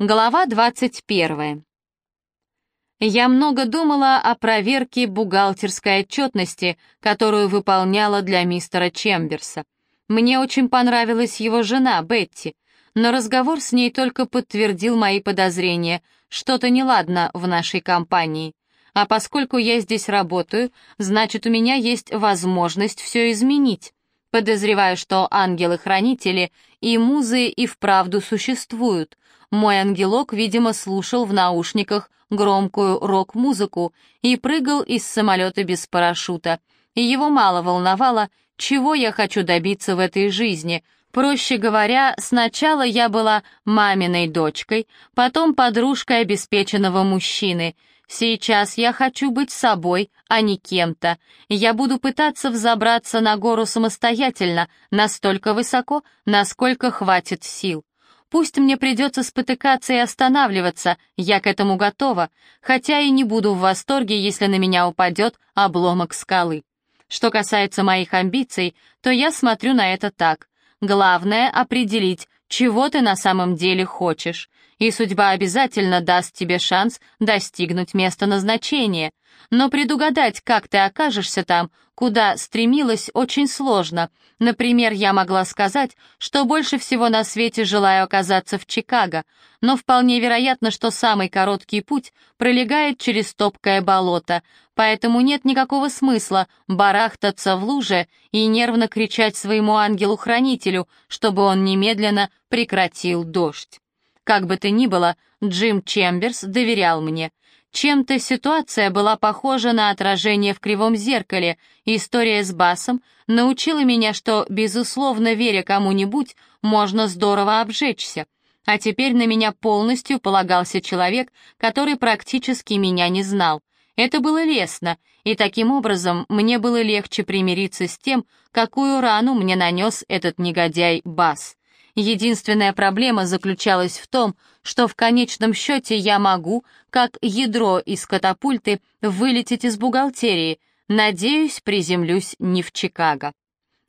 Глава 21. Я много думала о проверке бухгалтерской отчетности, которую выполняла для мистера Чемберса. Мне очень понравилась его жена, Бетти, но разговор с ней только подтвердил мои подозрения, что-то неладно в нашей компании. А поскольку я здесь работаю, значит, у меня есть возможность все изменить. Подозреваю, что ангелы-хранители и музы и вправду существуют. Мой ангелок, видимо, слушал в наушниках громкую рок-музыку и прыгал из самолета без парашюта. И его мало волновало, чего я хочу добиться в этой жизни. Проще говоря, сначала я была маминой дочкой, потом подружкой обеспеченного мужчины. Сейчас я хочу быть собой, а не кем-то. Я буду пытаться взобраться на гору самостоятельно, настолько высоко, насколько хватит сил. Пусть мне придется спотыкаться и останавливаться, я к этому готова, хотя и не буду в восторге, если на меня упадет обломок скалы. Что касается моих амбиций, то я смотрю на это так. Главное — определить, чего ты на самом деле хочешь, и судьба обязательно даст тебе шанс достигнуть места назначения. Но предугадать, как ты окажешься там, куда стремилась, очень сложно. Например, я могла сказать, что больше всего на свете желаю оказаться в Чикаго, но вполне вероятно, что самый короткий путь пролегает через топкое болото, поэтому нет никакого смысла барахтаться в луже и нервно кричать своему ангелу-хранителю, чтобы он немедленно прекратил дождь. Как бы то ни было, Джим Чемберс доверял мне. Чем-то ситуация была похожа на отражение в кривом зеркале. История с Басом научила меня, что, безусловно, веря кому-нибудь, можно здорово обжечься. А теперь на меня полностью полагался человек, который практически меня не знал. Это было лестно, и таким образом мне было легче примириться с тем, какую рану мне нанес этот негодяй Бас. Единственная проблема заключалась в том, что в конечном счете я могу, как ядро из катапульты, вылететь из бухгалтерии. Надеюсь, приземлюсь не в Чикаго.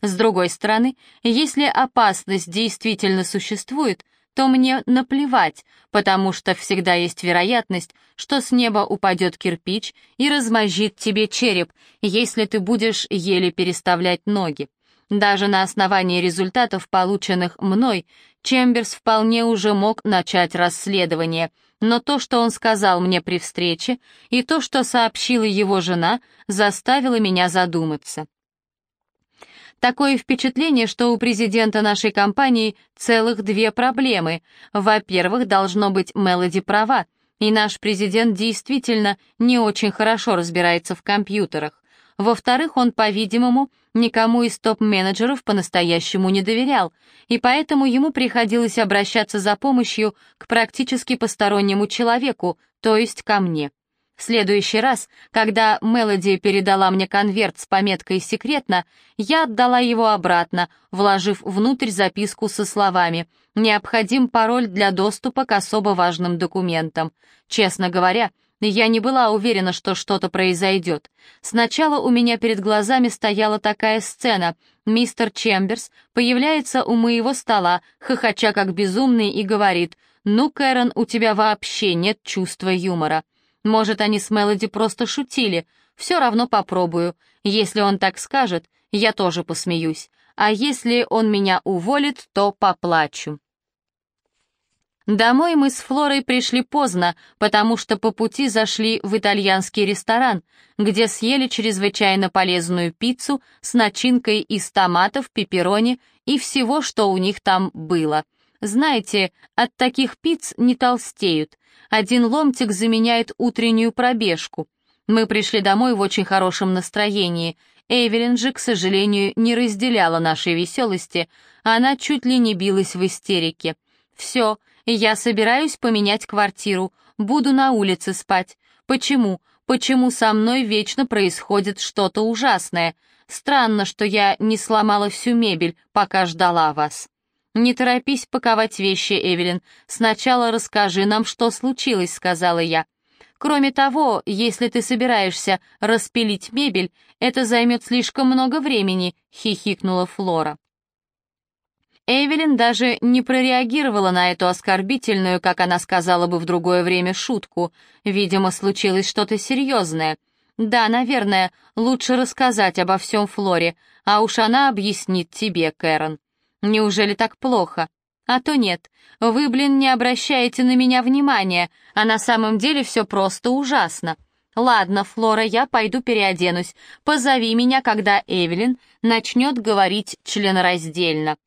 С другой стороны, если опасность действительно существует, то мне наплевать, потому что всегда есть вероятность, что с неба упадет кирпич и размозжит тебе череп, если ты будешь еле переставлять ноги. Даже на основании результатов, полученных мной, Чемберс вполне уже мог начать расследование, но то, что он сказал мне при встрече, и то, что сообщила его жена, заставило меня задуматься. Такое впечатление, что у президента нашей компании целых две проблемы. Во-первых, должно быть Мелоди права, и наш президент действительно не очень хорошо разбирается в компьютерах. Во-вторых, он, по-видимому, никому из топ-менеджеров по-настоящему не доверял, и поэтому ему приходилось обращаться за помощью к практически постороннему человеку, то есть ко мне. В следующий раз, когда Мелоди передала мне конверт с пометкой «Секретно», я отдала его обратно, вложив внутрь записку со словами «Необходим пароль для доступа к особо важным документам». Честно говоря, я не была уверена, что что-то произойдет. Сначала у меня перед глазами стояла такая сцена. Мистер Чемберс появляется у моего стола, хохоча как безумный, и говорит, «Ну, Кэрон, у тебя вообще нет чувства юмора». Может, они с Мелоди просто шутили. Все равно попробую. Если он так скажет, я тоже посмеюсь. А если он меня уволит, то поплачу. Домой мы с Флорой пришли поздно, потому что по пути зашли в итальянский ресторан, где съели чрезвычайно полезную пиццу с начинкой из томатов, пепперони и всего, что у них там было. Знаете, от таких пиц не толстеют. Один ломтик заменяет утреннюю пробежку. Мы пришли домой в очень хорошем настроении. Эвелин же, к сожалению, не разделяла нашей веселости. Она чуть ли не билась в истерике. «Все, я собираюсь поменять квартиру, буду на улице спать. Почему? Почему со мной вечно происходит что-то ужасное? Странно, что я не сломала всю мебель, пока ждала вас». «Не торопись паковать вещи, Эвелин. Сначала расскажи нам, что случилось», — сказала я. «Кроме того, если ты собираешься распилить мебель, это займет слишком много времени», — хихикнула Флора. Эвелин даже не прореагировала на эту оскорбительную, как она сказала бы в другое время, шутку. Видимо, случилось что-то серьезное. Да, наверное, лучше рассказать обо всем Флоре, а уж она объяснит тебе, Кэрон. Неужели так плохо? А то нет. Вы, блин, не обращаете на меня внимания, а на самом деле все просто ужасно. Ладно, Флора, я пойду переоденусь. Позови меня, когда Эвелин начнет говорить членораздельно.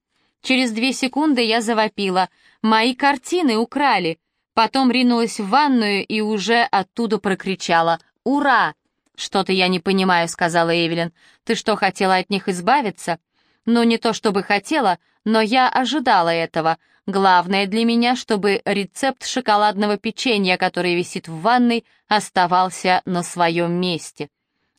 Через две секунды я завопила. «Мои картины украли!» Потом ринулась в ванную и уже оттуда прокричала «Ура!» «Что-то я не понимаю», — сказала Эвелин. «Ты что, хотела от них избавиться?» «Ну, не то чтобы хотела, но я ожидала этого. Главное для меня, чтобы рецепт шоколадного печенья, который висит в ванной, оставался на своем месте.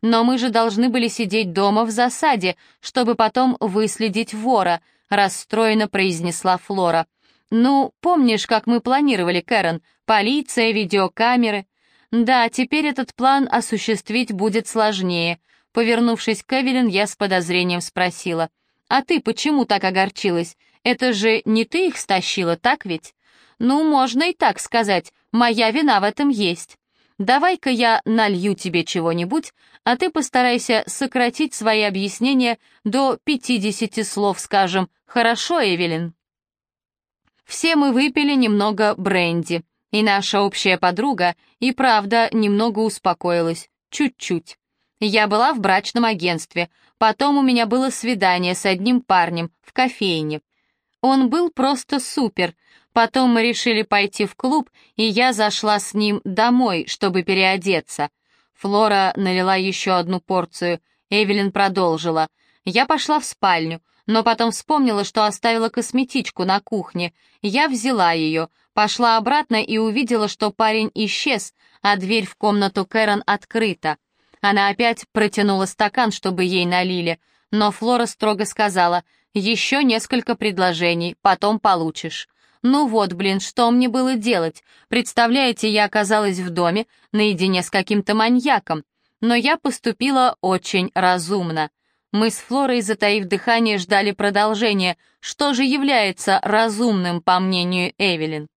Но мы же должны были сидеть дома в засаде, чтобы потом выследить вора», расстроенно произнесла Флора. «Ну, помнишь, как мы планировали, Кэрон? Полиция, видеокамеры?» «Да, теперь этот план осуществить будет сложнее». Повернувшись к Эвелин, я с подозрением спросила. «А ты почему так огорчилась? Это же не ты их стащила, так ведь?» «Ну, можно и так сказать. Моя вина в этом есть. Давай-ка я налью тебе чего-нибудь, а ты постарайся сократить свои объяснения до 50 слов, скажем. Хорошо, Эвелин?» Все мы выпили немного бренди, и наша общая подруга и правда немного успокоилась, чуть-чуть. Я была в брачном агентстве, потом у меня было свидание с одним парнем в кофейне. Он был просто супер, Потом мы решили пойти в клуб, и я зашла с ним домой, чтобы переодеться. Флора налила еще одну порцию. Эвелин продолжила. Я пошла в спальню, но потом вспомнила, что оставила косметичку на кухне. Я взяла ее, пошла обратно и увидела, что парень исчез, а дверь в комнату Кэрон открыта. Она опять протянула стакан, чтобы ей налили, но Флора строго сказала, «Еще несколько предложений, потом получишь». Ну вот, блин, что мне было делать? Представляете, я оказалась в доме наедине с каким-то маньяком. Но я поступила очень разумно. Мы с Флорой, затаив дыхание, ждали продолжения. Что же является разумным, по мнению Эвелин?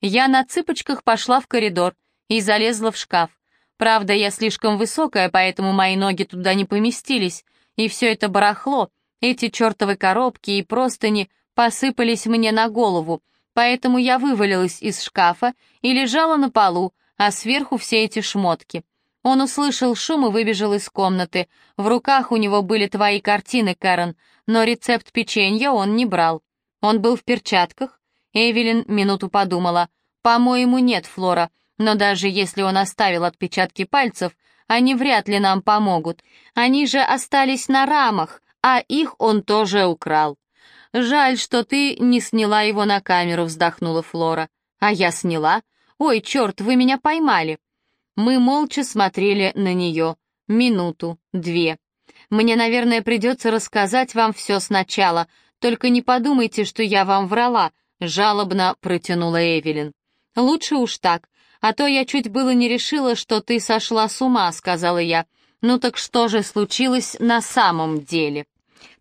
Я на цыпочках пошла в коридор и залезла в шкаф. Правда, я слишком высокая, поэтому мои ноги туда не поместились. И все это барахло, эти чертовы коробки и простыни посыпались мне на голову, поэтому я вывалилась из шкафа и лежала на полу, а сверху все эти шмотки. Он услышал шум и выбежал из комнаты. В руках у него были твои картины, Кэрон, но рецепт печенья он не брал. Он был в перчатках. Эвелин минуту подумала. «По-моему, нет, Флора, но даже если он оставил отпечатки пальцев, они вряд ли нам помогут. Они же остались на рамах, а их он тоже украл». «Жаль, что ты не сняла его на камеру», — вздохнула Флора. «А я сняла? Ой, черт, вы меня поймали!» Мы молча смотрели на нее. Минуту, две. «Мне, наверное, придется рассказать вам все сначала, только не подумайте, что я вам врала», — жалобно протянула Эвелин. «Лучше уж так, а то я чуть было не решила, что ты сошла с ума», — сказала я. «Ну так что же случилось на самом деле?»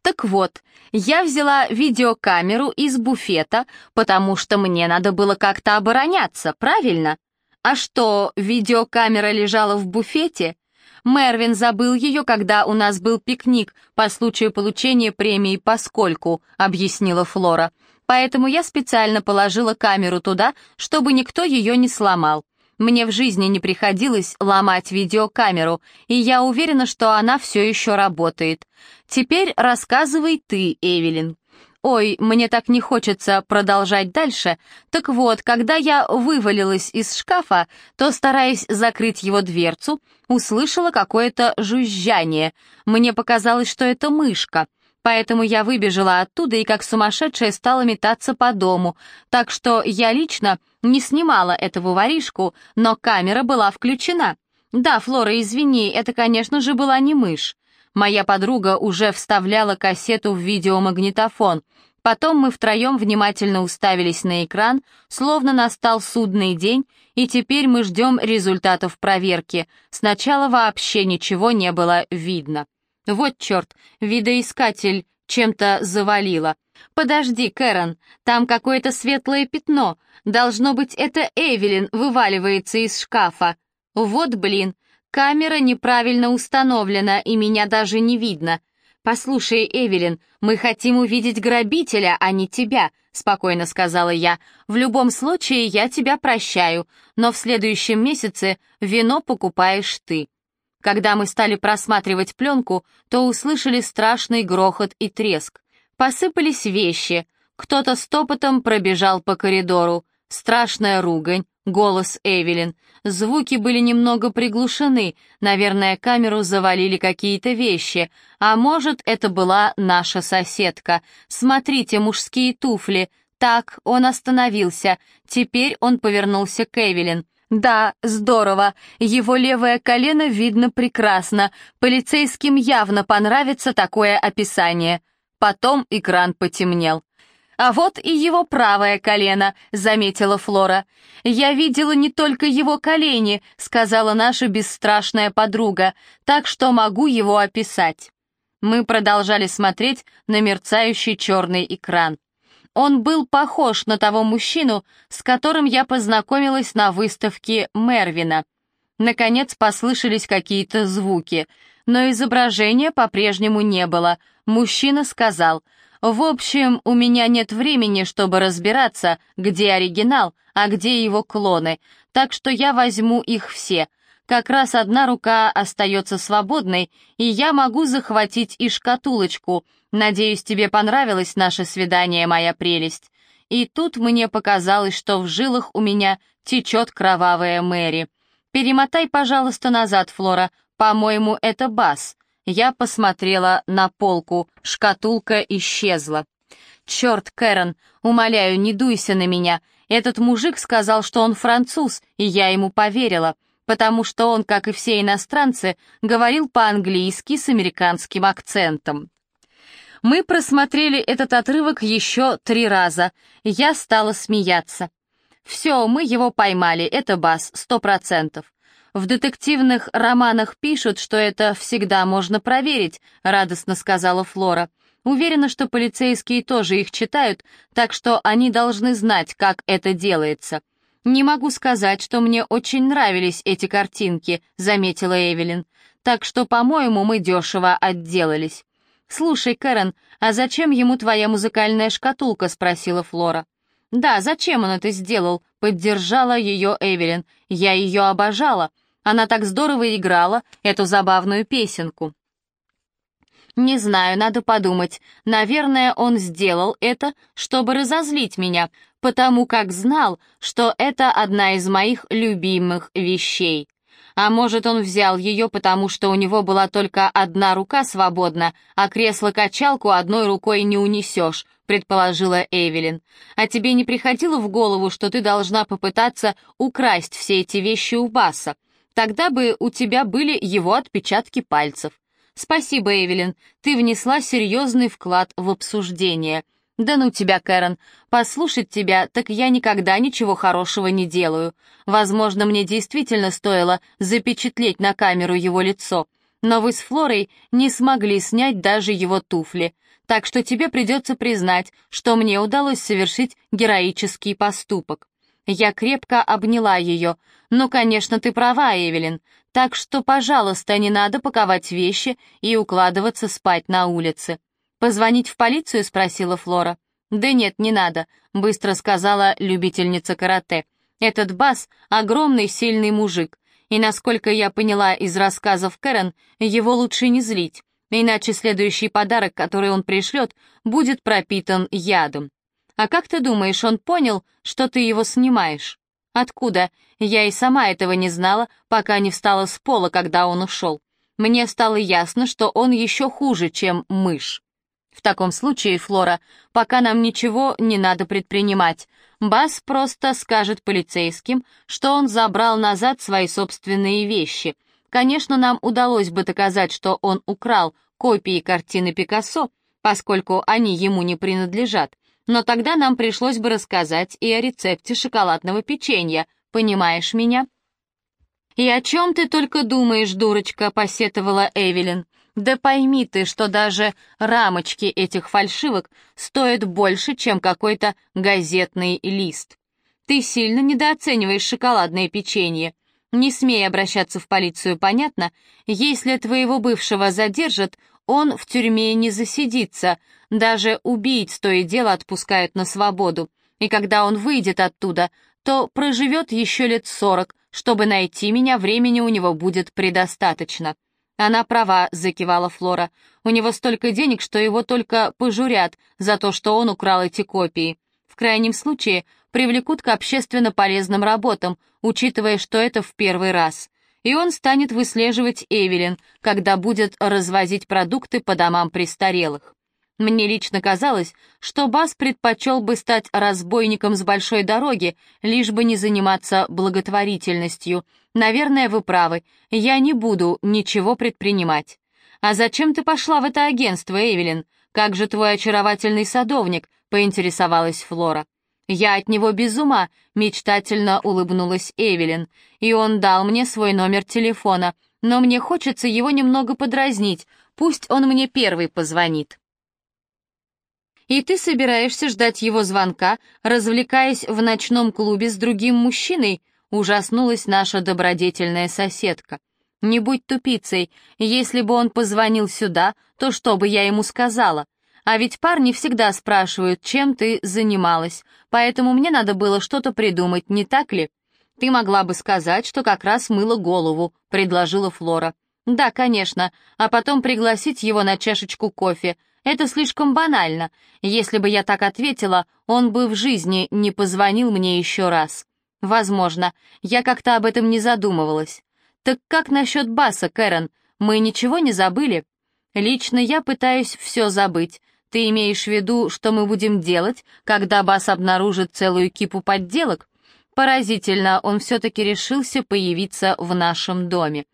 Так вот, я взяла видеокамеру из буфета, потому что мне надо было как-то обороняться, правильно? А что, видеокамера лежала в буфете? Мервин забыл ее, когда у нас был пикник по случаю получения премии «Поскольку», — объяснила Флора. Поэтому я специально положила камеру туда, чтобы никто ее не сломал. Мне в жизни не приходилось ломать видеокамеру, и я уверена, что она все еще работает. Теперь рассказывай ты, Эвелин. Ой, мне так не хочется продолжать дальше. Так вот, когда я вывалилась из шкафа, то, стараясь закрыть его дверцу, услышала какое-то жужжание. Мне показалось, что это мышка. Поэтому я выбежала оттуда и как сумасшедшая стала метаться по дому. Так что я лично не снимала этого воришку, но камера была включена. Да, Флора, извини, это, конечно же, была не мышь. Моя подруга уже вставляла кассету в видеомагнитофон. Потом мы втроем внимательно уставились на экран, словно настал судный день, и теперь мы ждем результатов проверки. Сначала вообще ничего не было видно. Вот черт, видоискатель чем-то завалило. «Подожди, Кэрон, там какое-то светлое пятно. Должно быть, это Эвелин вываливается из шкафа. Вот блин, камера неправильно установлена, и меня даже не видно. Послушай, Эвелин, мы хотим увидеть грабителя, а не тебя», — спокойно сказала я. «В любом случае я тебя прощаю, но в следующем месяце вино покупаешь ты». Когда мы стали просматривать пленку, то услышали страшный грохот и треск. Посыпались вещи. Кто-то стопотом пробежал по коридору. Страшная ругань, голос Эвелин. Звуки были немного приглушены, наверное, камеру завалили какие-то вещи. А может, это была наша соседка. Смотрите, мужские туфли. Так, он остановился. Теперь он повернулся к Эвелин. «Да, здорово. Его левое колено видно прекрасно. Полицейским явно понравится такое описание». Потом экран потемнел. «А вот и его правое колено», — заметила Флора. «Я видела не только его колени», — сказала наша бесстрашная подруга, «так что могу его описать». Мы продолжали смотреть на мерцающий черный экран. Он был похож на того мужчину, с которым я познакомилась на выставке Мервина. Наконец послышались какие-то звуки — но изображения по-прежнему не было. Мужчина сказал, «В общем, у меня нет времени, чтобы разбираться, где оригинал, а где его клоны, так что я возьму их все. Как раз одна рука остается свободной, и я могу захватить и шкатулочку. Надеюсь, тебе понравилось наше свидание, моя прелесть». И тут мне показалось, что в жилах у меня течет кровавая Мэри. «Перемотай, пожалуйста, назад, Флора», «По-моему, это бас». Я посмотрела на полку, шкатулка исчезла. «Черт, Кэрон, умоляю, не дуйся на меня. Этот мужик сказал, что он француз, и я ему поверила, потому что он, как и все иностранцы, говорил по-английски с американским акцентом». Мы просмотрели этот отрывок еще три раза. Я стала смеяться. «Все, мы его поймали, это бас, сто процентов. В детективных романах пишут, что это всегда можно проверить», — радостно сказала Флора. «Уверена, что полицейские тоже их читают, так что они должны знать, как это делается». «Не могу сказать, что мне очень нравились эти картинки», — заметила Эвелин. «Так что, по-моему, мы дешево отделались». «Слушай, Кэрон, а зачем ему твоя музыкальная шкатулка?» — спросила Флора. «Да, зачем он это сделал?» — поддержала ее Эвелин. «Я ее обожала. Она так здорово играла эту забавную песенку. Не знаю, надо подумать. Наверное, он сделал это, чтобы разозлить меня, потому как знал, что это одна из моих любимых вещей. А может, он взял ее, потому что у него была только одна рука свободна, а кресло-качалку одной рукой не унесешь, предположила Эвелин. А тебе не приходило в голову, что ты должна попытаться украсть все эти вещи у Баса? Тогда бы у тебя были его отпечатки пальцев. Спасибо, Эвелин, ты внесла серьезный вклад в обсуждение. Да ну тебя, Кэрон, послушать тебя, так я никогда ничего хорошего не делаю. Возможно, мне действительно стоило запечатлеть на камеру его лицо, но вы с Флорой не смогли снять даже его туфли, так что тебе придется признать, что мне удалось совершить героический поступок. Я крепко обняла ее. «Ну, конечно, ты права, Эвелин. Так что, пожалуйста, не надо паковать вещи и укладываться спать на улице». «Позвонить в полицию?» — спросила Флора. «Да нет, не надо», — быстро сказала любительница карате. «Этот Бас — огромный сильный мужик, и, насколько я поняла из рассказов Кэрон, его лучше не злить, иначе следующий подарок, который он пришлет, будет пропитан ядом. А как ты думаешь, он понял, что ты его снимаешь? Откуда? Я и сама этого не знала, пока не встала с пола, когда он ушел. Мне стало ясно, что он еще хуже, чем мышь. В таком случае, Флора, пока нам ничего не надо предпринимать. Бас просто скажет полицейским, что он забрал назад свои собственные вещи. Конечно, нам удалось бы доказать, что он украл копии картины Пикассо, поскольку они ему не принадлежат, но тогда нам пришлось бы рассказать и о рецепте шоколадного печенья, понимаешь меня?» «И о чем ты только думаешь, дурочка?» — посетовала Эвелин. Да пойми ты, что даже рамочки этих фальшивок стоят больше, чем какой-то газетный лист. Ты сильно недооцениваешь шоколадное печенье. Не смей обращаться в полицию, понятно? Если твоего бывшего задержат, он в тюрьме не засидится. Даже убийц то и дело отпускают на свободу. И когда он выйдет оттуда, то проживет еще лет сорок. Чтобы найти меня, времени у него будет предостаточно. «Она права», — закивала Флора. «У него столько денег, что его только пожурят за то, что он украл эти копии. В крайнем случае привлекут к общественно полезным работам, учитывая, что это в первый раз. И он станет выслеживать Эвелин, когда будет развозить продукты по домам престарелых. Мне лично казалось, что Бас предпочел бы стать разбойником с большой дороги, лишь бы не заниматься благотворительностью. Наверное, вы правы, я не буду ничего предпринимать. А зачем ты пошла в это агентство, Эвелин? Как же твой очаровательный садовник? поинтересовалась Флора. Я от него без ума, мечтательно улыбнулась Эвелин, и он дал мне свой номер телефона, но мне хочется его немного подразнить, пусть он мне первый позвонит. И ты собираешься ждать его звонка, развлекаясь в ночном клубе с другим мужчиной?» — ужаснулась наша добродетельная соседка. «Не будь тупицей, если бы он позвонил сюда, то что бы я ему сказала? А ведь парни всегда спрашивают, чем ты занималась, поэтому мне надо было что-то придумать, не так ли?» «Ты могла бы сказать, что как раз мыла голову», — предложила Флора. «Да, конечно, а потом пригласить его на чашечку кофе. Это слишком банально. Если бы я так ответила, он бы в жизни не позвонил мне еще раз. Возможно, я как-то об этом не задумывалась. Так как насчет Баса, Кэрон? Мы ничего не забыли? Лично я пытаюсь все забыть. Ты имеешь в виду, что мы будем делать, когда Бас обнаружит целую кипу подделок? Поразительно, он все-таки решился появиться в нашем доме.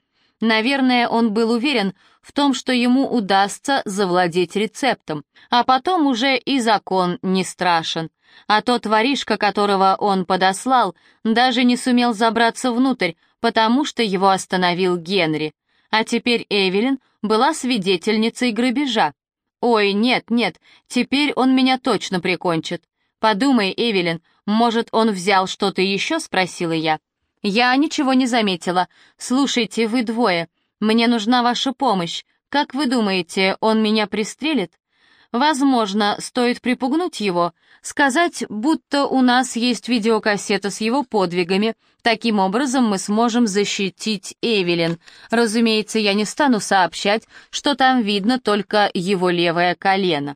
Наверное, он был уверен в том, что ему удастся завладеть рецептом, а потом уже и закон не страшен. А тот воришка, которого он подослал, даже не сумел забраться внутрь, потому что его остановил Генри. А теперь Эвелин была свидетельницей грабежа. «Ой, нет, нет, теперь он меня точно прикончит. Подумай, Эвелин, может, он взял что-то еще?» — спросила я. «Я ничего не заметила. Слушайте, вы двое. Мне нужна ваша помощь. Как вы думаете, он меня пристрелит?» Возможно, стоит припугнуть его, сказать, будто у нас есть видеокассета с его подвигами. Таким образом мы сможем защитить Эвелин. Разумеется, я не стану сообщать, что там видно только его левое колено.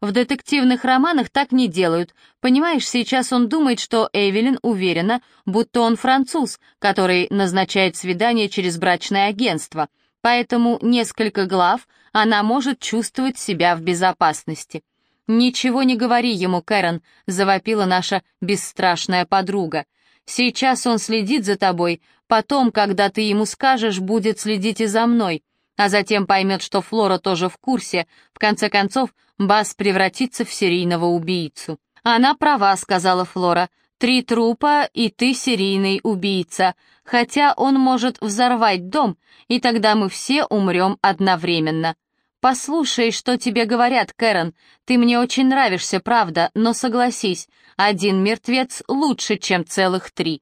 В детективных романах так не делают. Понимаешь, сейчас он думает, что Эвелин уверена, будто он француз, который назначает свидание через брачное агентство. Поэтому несколько глав она может чувствовать себя в безопасности. «Ничего не говори ему, Кэрон», — завопила наша бесстрашная подруга. «Сейчас он следит за тобой, потом, когда ты ему скажешь, будет следить и за мной а затем поймет, что Флора тоже в курсе. В конце концов, Бас превратится в серийного убийцу. «Она права», — сказала Флора. «Три трупа, и ты серийный убийца. Хотя он может взорвать дом, и тогда мы все умрем одновременно». «Послушай, что тебе говорят, Кэрон. Ты мне очень нравишься, правда, но согласись, один мертвец лучше, чем целых три».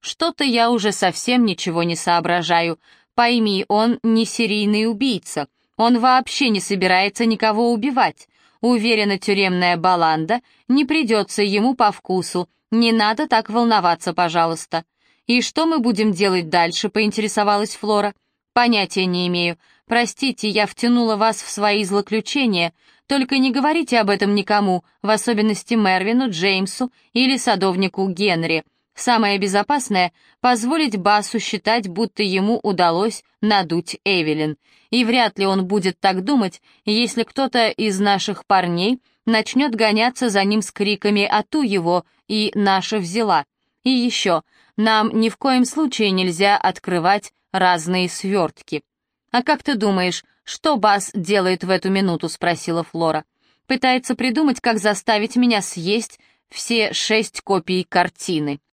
«Что-то я уже совсем ничего не соображаю. Пойми, он не серийный убийца. Он вообще не собирается никого убивать. Уверена, тюремная баланда не придется ему по вкусу. Не надо так волноваться, пожалуйста. И что мы будем делать дальше, поинтересовалась Флора. Понятия не имею. Простите, я втянула вас в свои злоключения. Только не говорите об этом никому, в особенности Мервину, Джеймсу или садовнику Генри. Самое безопасное — позволить Басу считать, будто ему удалось надуть Эвелин. И вряд ли он будет так думать, если кто-то из наших парней начнет гоняться за ним с криками «А ту его!» и «Наша взяла!». И еще, нам ни в коем случае нельзя открывать разные свертки. «А как ты думаешь, что Бас делает в эту минуту?» — спросила Флора. «Пытается придумать, как заставить меня съесть все шесть копий картины».